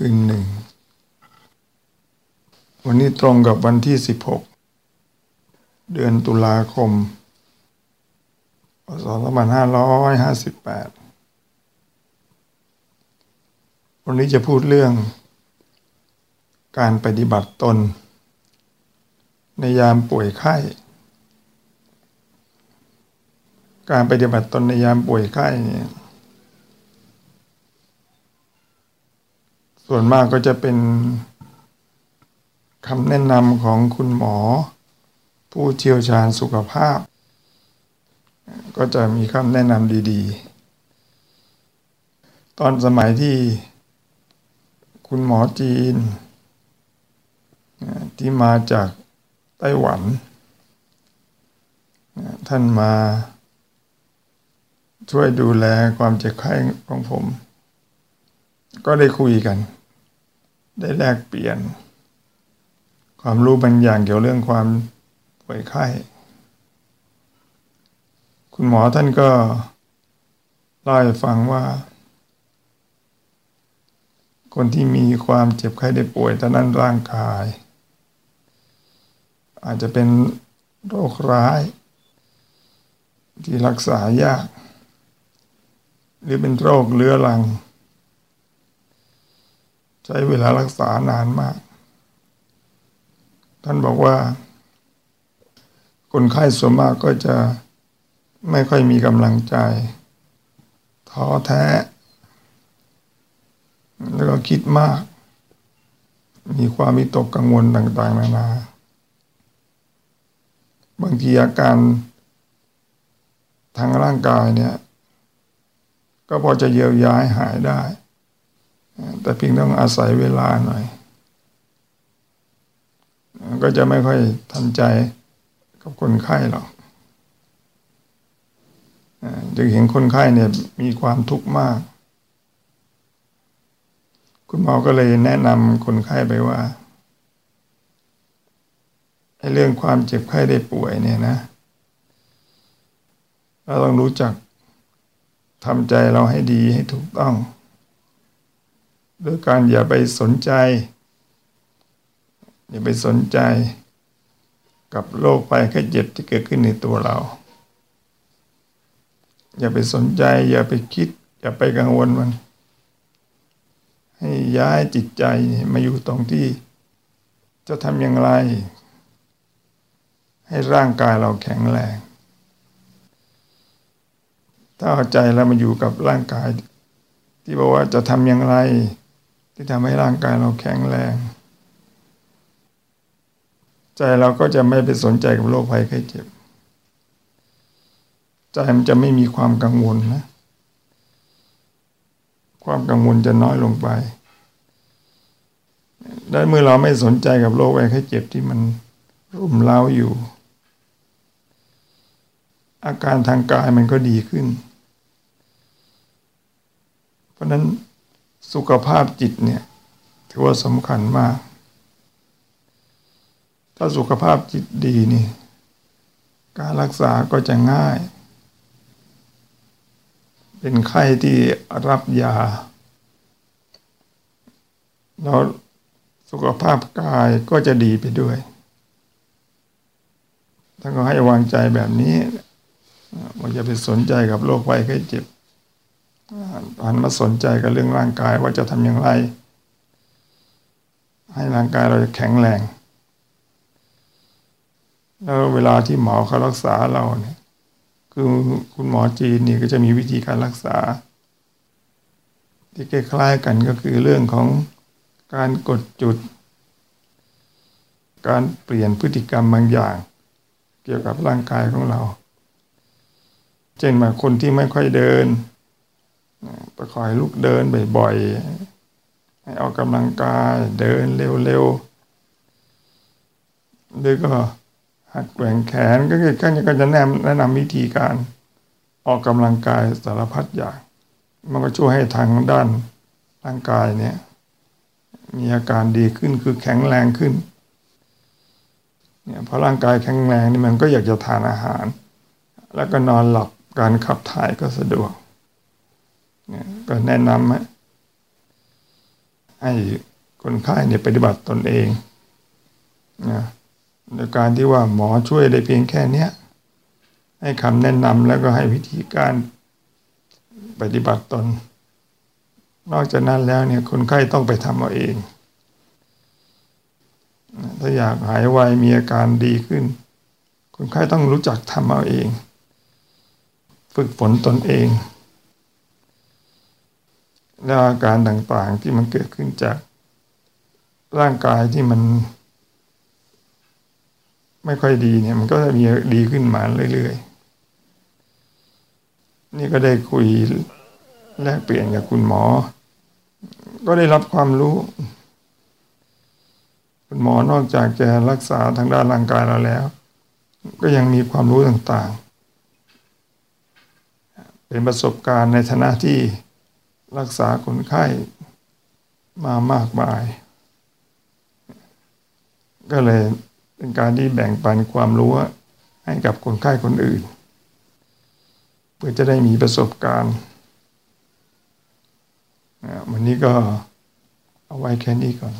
คืนหนึ่ง วันนี้ตรงกับวันที่16เดือนตุลาคมพศ2558 วันนี้จะพูดเรื่อง การปฏิบัติตน ในยามป่วยไข้ การปฏิบัติตนในยามป่วยไข้เนี่ย ส่วนมากก็จะเป็นคำแนะนำของคุณหมอ ผู้เชี่ยวชาญสุขภาพ ก็จะมีคำแนะนำดีๆ ตอนสมัยที่คุณหมอจีน ที่มาจากไต้หวัน ท่านมาช่วยดูแลความเจ็บไข้ของผม ก็ได้คุยกัน ได้แลกเปลี่ยน ความรู้บางอย่างเกี่ยวเรื่องความป่วยไข้ คุณหมอท่านก็เล่าให้ฟังว่า คนที่มีความเจ็บไข้ได้ป่วยตอนนั้นร่างกาย อาจจะเป็นโรคร้าย ที่รักษายาก หรือเป็นโรคเรื้อรัง ใช้เวลารักษานานมาก ท่านบอกว่า คนไข้ส่วนมากก็จะไม่ค่อยมีกำลังใจท้อแท้ แล้วก็คิดมาก มีความมิตกกังวลต่าง ๆ นานา บางทีอาการทางร่างกายเนี่ย ก็พอจะเยียวยาหายได้ แต่เพียงต้องอาศัยเวลาหน่อย ก็จะไม่ค่อยทันใจกับคนไข้หรอกจะเห็นคนไข้เนี่ยมีความทุกข์มาก คุณหมอก็เลยแนะนำคนไข้ไปว่าไอ้เรื่องความเจ็บไข้ได้ป่วยเนี่ยนะ เราต้องรู้จักทำใจเราให้ดีให้ถูกต้อง โดยการอย่าไปสนใจ อย่าไปสนใจกับโรคไปแค่เจ็บที่เกิดขึ้นในตัวเรา อย่าไปสนใจ อย่าไปคิด อย่าไปกังวลมัน ให้ย้ายจิตใจมาอยู่ตรงที่จะทำอย่างไร ให้ร่างกายเราแข็งแรง ถ้าเอาใจเรามาอยู่กับร่างกาย ที่บอกว่าจะทำอย่างไร ที่ทำให้ร่างกายเราแข็งแรง ใจเราก็จะไม่ไปสนใจกับโรคภัยไข้เจ็บ ใจมันจะไม่มีความกังวลนะ ความกังวลจะน้อยลงไปได้เมื่อเราไม่สนใจกับโรคภัยไข้เจ็บที่มันรุมเร้าอยู่ อาการทางกายมันก็ดีขึ้น เพราะนั้น สุขภาพจิตเนี่ยถือว่าสำคัญมาก ถ้าสุขภาพจิตดีนี่ การรักษาก็จะง่าย เป็นไข้ที่รับยา แล้วสุขภาพกายก็จะดีไปด้วยท่านก็ให้วางใจแบบนี้ว่าจะไปสนใจกับโรคไข้ไข้เจ็บ หันมาสนใจกับเรื่องร่างกายว่าจะทำอย่างไร ให้ร่างกายเราแข็งแรงแล้วเวลาที่หมอเขารักษาเราเนี่ย คือคุณหมอจีนนี่ก็จะมีวิธีการรักษา ที่คล้ายๆกันก็คือเรื่องของการกดจุด การเปลี่ยนพฤติกรรมบางอย่าง เกี่ยวกับร่างกายของเรา เช่นมาคนที่ไม่ค่อยเดิน ปคอยลุกเดินบ่อยๆให้ออกกำลังกายเดินเร็วๆหรือก็หัดแกว่งแขนก็คือขั้นก็จะแนะนำแนะนำวิธีการออกกำลังกายสารพัดอย่าง มันก็ช่วยให้ทางด้านร่างกายเนี่ยมีอาการดีขึ้นคือแข็งแรงขึ้นเนี่ยพอร่างกายแข็งแรงนี่มันก็อยากจะทานอาหาร แล้วก็นอนหลับการขับถ่ายก็สะดวก ก็แนะนำให้คนไข้เนี่ยปฏิบัติตนเองนะโดยการที่ว่าหมอช่วยได้เพียงแค่เนี้ยให้คำแนะนำแล้วก็ให้วิธีการปฏิบัติตน นอกจากนั้นแล้วเนี่ยคนไข้ต้องไปทำเอาเอง ถ้าอยากหายไวมีอาการดีขึ้น คนไข้ต้องรู้จักทำเอาเอง ฝึกฝนตนเอง แล้วอาการต่างๆที่มันเกิดขึ้นจากร่างกายที่มัน ไม่ค่อยดีเนี่ย มันก็จะมีดีขึ้นมาเรื่อยๆ นี่ก็ได้คุยแลกเปลี่ยนกับคุณหมอ ก็ได้รับความรู้ คุณหมอนอกจากจะรักษาทางด้านร่างกายเราแล้ว ก็ยังมีความรู้ต่างๆ เป็นประสบการณ์ในฐานะที่ รักษาคนไข้มามากมาย ก็เลยเป็นการที่แบ่งปันความรู้ให้กับคนไข้คนอื่น เพื่อจะได้มีประสบการณ์วันนี้ก็เอาไว้แค่นี้ก่อน